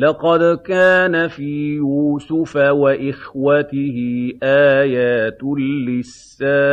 لَقَدْ كَانَ فِي يُوسُفَ وَإِخْوَتِهِ آيَاتٌ لِّلسَّائِلِينَ